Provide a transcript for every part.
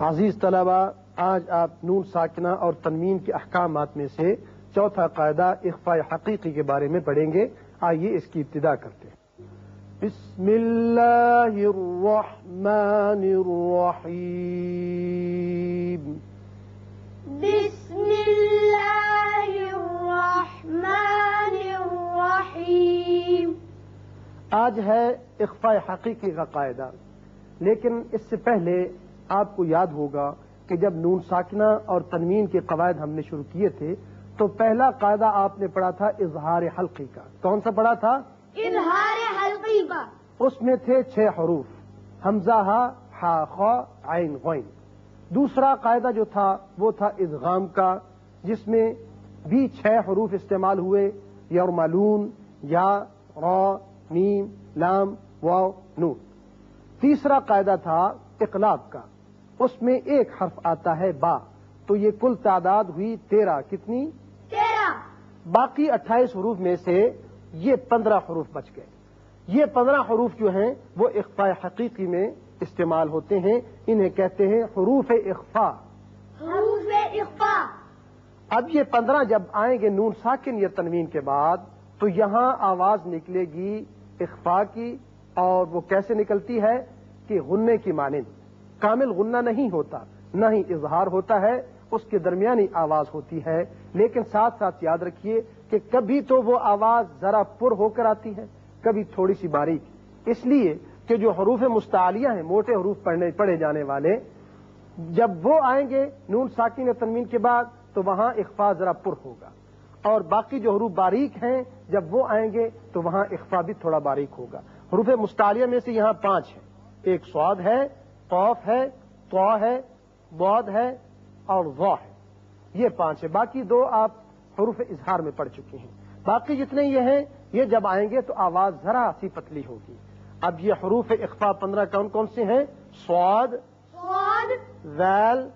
عزیز طلبہ آج آپ نون ساکنہ اور تنوین کے احکامات میں سے چوتھا قاعدہ اخفاء حقیقی کے بارے میں پڑھیں گے۔ آئیے اس کی ابتدا کرتے ہیں۔ بسم اللہ الرحمن الرحیم۔ بسم اللہ الرحمن الرحیم۔ آج ہے اخفاء حقیقی کا قاعدہ لیکن اس سے پہلے آپ کو یاد ہوگا کہ جب نون ساکنہ اور تنوین کے قواعد ہم نے شروع کیے تھے تو پہلا قاعدہ آپ نے پڑھا تھا اظہار حلقی کا۔ کون سا پڑھا تھا؟ اظہار حلقی کا۔ اس میں تھے چھ حروف حمزہ ہا ہا خا عین غین۔ دوسرا قاعدہ جو تھا وہ تھا ادغام کا جس میں بھی چھ حروف استعمال ہوئے یورمالون یا را نیم لام و نون۔ تیسرا قاعدہ تھا اقلاب کا۔ اس میں ایک حرف آتا ہے با۔ تو یہ کل تعداد ہوئی تیرہ۔ کتنی؟ تیرہ۔ باقی اٹھائیس حروف میں سے یہ پندرہ حروف بچ گئے۔ یہ پندرہ حروف جو ہیں وہ اخفاء حقیقی میں استعمال ہوتے ہیں۔ انہیں کہتے ہیں حروف اخفاء حروف اخفاء اب یہ پندرہ جب آئیں گے نون ساکن یا تنوین کے بعد تو یہاں آواز نکلے گی اخفاء کی اور وہ کیسے نکلتی ہے؟ کہ غنے کی مانند۔ کامل غنہ نہیں ہوتا، نہ ہی اظہار ہوتا ہے، اس کے درمیانی آواز ہوتی ہے۔ لیکن ساتھ ساتھ یاد رکھیے کہ کبھی تو وہ آواز ذرا پر ہو کر آتی ہے، کبھی تھوڑی سی باریک۔ اس لیے کہ جو حروف مستعلیہ ہیں، موٹے حروف پڑھنے، پڑھے جانے والے، جب وہ آئیں گے نون ساکن تنوین کے بعد، تو وہاں اخفا ذرا پر ہوگا۔ اور باقی جو حروف باریک ہیں، جب وہ آئیں گے، تو وہاں اخفا بھی تھوڑا باریک ہوگا۔ حروف مستعلیہ میں سے یہاں پانچ ہیں۔ ایک سواد ہے قوف ہے تو ہے بود ہے اور وا ہے۔ یہ پانچ ہے باقی دو آپ حروف اظہار میں پڑھ چکے ہیں۔ باقی جتنے یہ ہیں یہ جب آئیں گے تو آواز ذرا سی پتلی ہوگی۔ اب یہ حروف اخفا پندرہ کون کون سے ہیں؟ سواد ویل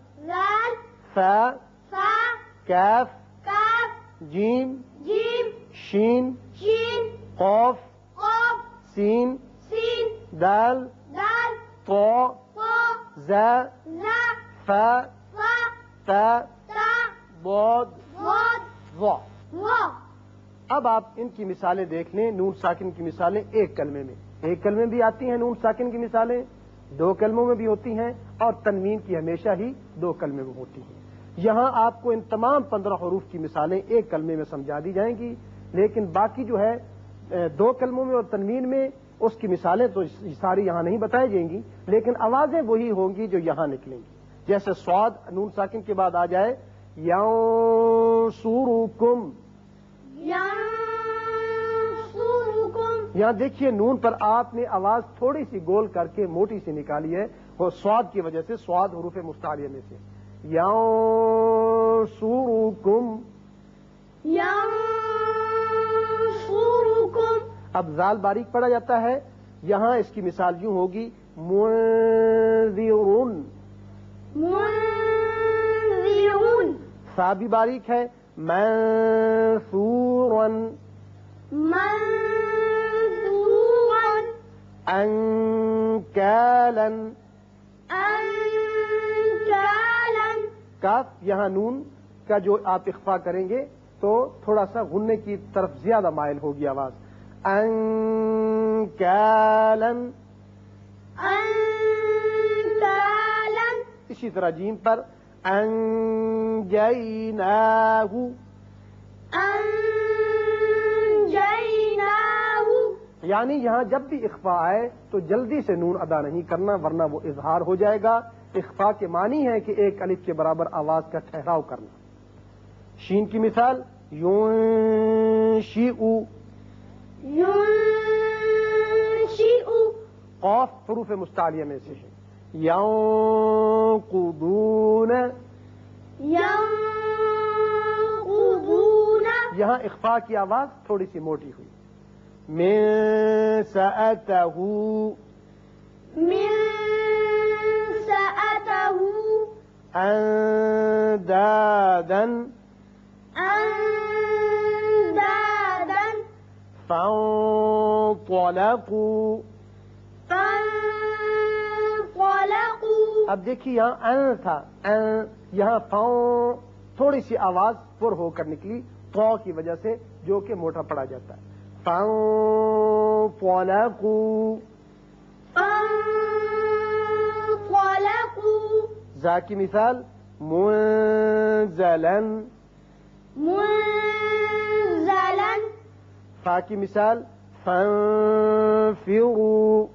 فا کیف جیم شین قوف سین سین دال تو ز ف ت بود وا اب آپ ان کی مثالیں دیکھ لیں نون ساکن کی مثالیں ایک کلمے میں۔ ایک کلمے بھی آتی ہیں نون ساکن کی مثالیں دو کلموں میں بھی ہوتی ہیں اور تنوین کی ہمیشہ ہی دو کلمے میں ہوتی ہیں۔ یہاں آپ کو ان تمام پندرہ حروف کی مثالیں ایک کلمے میں سمجھا دی جائیں گی لیکن باقی جو ہے دو کلموں میں اور تنوین میں اس کی مثالیں تو ساری یہاں نہیں بتائی جائیں گی لیکن آوازیں وہی ہوں گی جو یہاں نکلیں گی۔ جیسے سواد نون ساکن کے بعد آ جائے یوں سورو کم ینصرکم یہاں دیکھیے نون پر آپ نے آواز تھوڑی سی گول کر کے موٹی سی نکالی ہے وہ سواد کی وجہ سے سواد حروف مستعلیہ میں سے۔ یا سورو کم ینصرکم اب زال باریک پڑا جاتا ہے۔ یہاں اس کی مثال یوں ہوگی منذرون۔ منذرون۔ سا بھی باریک ہے منصورن منصورا انکالن۔ انجالا کاف یہاں نون کا جو آپ اخفا کریں گے تو تھوڑا سا غننے کی طرف زیادہ مائل ہوگی آواز۔ انکالن انجالا اسی طرح جیم پر انجیناہو. انجیناہ یعنی یہاں جب بھی اخفا آئے تو جلدی سے نون ادا نہیں کرنا ورنہ وہ اظہار ہو جائے گا. اخفا کے معنی ہے کہ ایک الف کے برابر آواز کا ٹھہراؤ کرنا. شین کی مثال یوں شی قوف حروف مستعلیہ میں سے ہے۔ ينقضون ينقضون یہاں اخفا کی آواز تھوڑی سی موٹی ہوئی۔ من سأته من سأته أندادا فانطلقوا فانطلقوا. اب دیکھیے یہاں این تھا این یہاں فاؤں تھوڑی سی آواز پر ہو کر نکلی تو کی وجہ سے جو کہ موٹا پڑا جاتا ہے۔ پولاقو فانطلقوا. زا کی مثال منزلن. منزلا فا کی مثال فانفروا.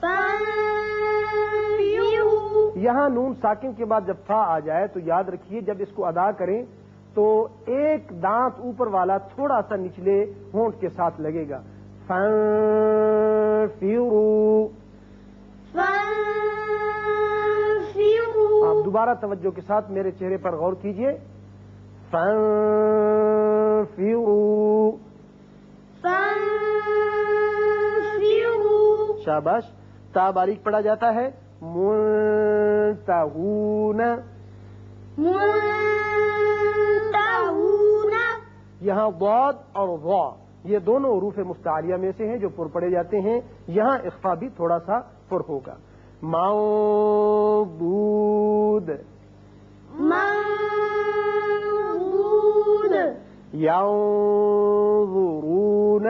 فانفروا. یہاں نون ساکن کے بعد جب فا آ جائے تو یاد رکھیے جب اس کو ادا کریں تو ایک دانت اوپر والا تھوڑا سا نچلے ہونٹ کے ساتھ لگے گا۔ فانفروا. فانفروا. آپ دوبارہ توجہ کے ساتھ میرے چہرے پر غور کیجیے۔ فانفروا. شاباش تا باریک پڑا جاتا ہے منتہون۔ منتهون یہاں ضاد اور وا یہ دونوں حروف مستعالیہ میں سے ہیں جو پر پڑے جاتے ہیں۔ یہاں اخفا بھی تھوڑا سا پر ہوگا۔ معبود منبود ينظرون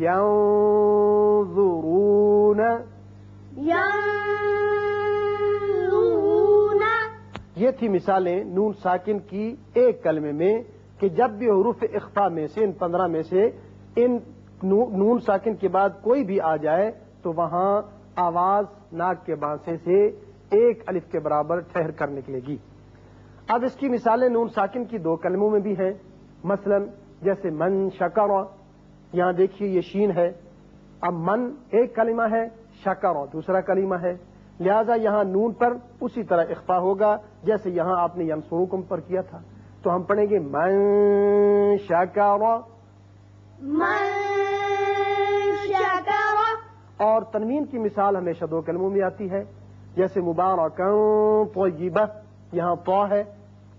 ينظرون. ينظرون. یہ تھی مثالیں نون ساکن کی ایک کلمے میں کہ جب بھی حروف اخفا میں سے ان پندرہ میں سے ان نو- نون ساکن کے بعد کوئی بھی آ جائے تو وہاں آواز ناک کے بانسے سے ایک الف کے برابر ٹھہر کر نکلے گی۔ اب اس کی مثالیں نون ساکن کی دو کلموں میں بھی ہیں۔ مثلا جیسے من شکر یہاں دیکھیے یہ شین ہے۔ اب من ایک کلمہ ہے شکر دوسرا کلمہ ہے۔ لہذا یہاں نون پر اسی طرح اخفا ہوگا جیسے یہاں آپ نے ینسروکم پر کیا تھا۔ تو ہم پڑھیں گے من شکر۔ اور تنوین کی مثال ہمیشہ دو کلموں میں آتی ہے جیسے مبارکن طیبہ یہاں تو ہے۔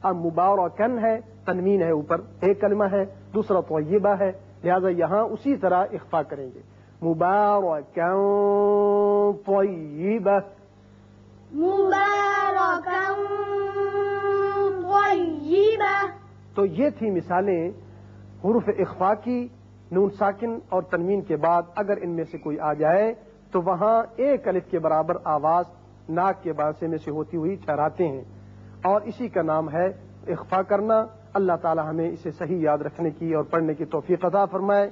اب مبارکن ہے تنوین ہے اوپر ایک کلمہ ہے دوسرا طیبہ ہے۔ لہذا یہاں اسی طرح اخفا کریں گے۔ مبارکن طیبہ۔ تو یہ تھی مثالیں حروف اخفا کی نون ساکن اور تنوین کے بعد اگر ان میں سے کوئی آ جائے تو وہاں ایک الف کے برابر آواز ناک کے بانسے میں سے ہوتی ہوئی ٹھہراتے ہیں۔ اور اسی کا نام ہے اخفا کرنا۔ اللہ تعالی ہمیں اسے صحیح یاد رکھنے کی اور پڑھنے کی توفیق عطا فرمائے۔